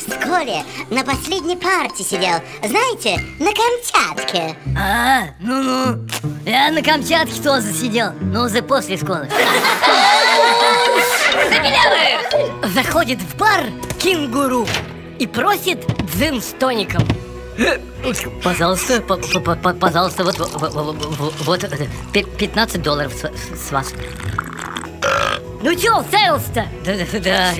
школе на последней парте сидел Знаете, на Камчатке. А, ну-ну Я на Камчатке тоже сидел, но уже после школы. Заходит в бар кенгуру и просит дзин с тоником. Пожалуйста, по- по- по- пожалуйста, вот, вот, вот, э, пи- 15 долларов с, с вас. Ну чё, вставился-то? Да, да, да,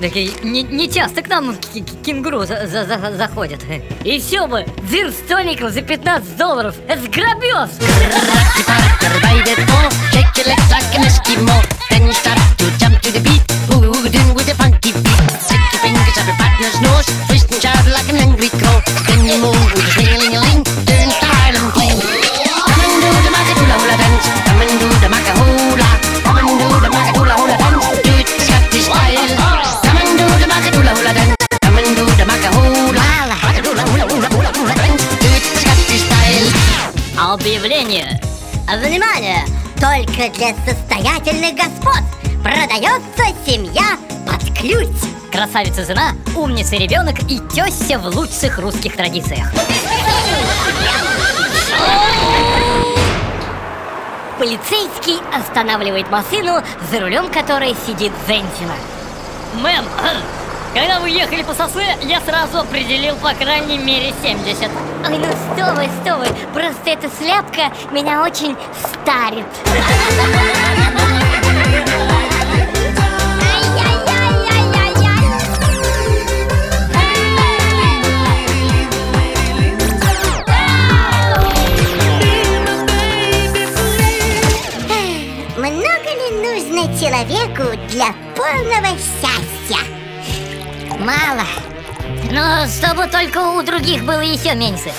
так и не, не часто к нам кенгуру за- за- за- заходят. И все бы, дзин с тоником за 15 долларов, это ж грабеж! by the pole, shake Объявление! Внимание! Только для состоятельных господ Продается семья под ключ Красавица жена, умница ребенок и теща в лучших русских традициях. Полицейский останавливает машину, за рулем которой сидит женщина. Мэм, когда вы ехали по шоссе, я сразу определил по крайней мере 70. Ой, ну что вы, что вы Просто эта шляпка меня очень старит Много ли нужно человеку для полного счастья? Мало Но чтобы только у других было еще меньше.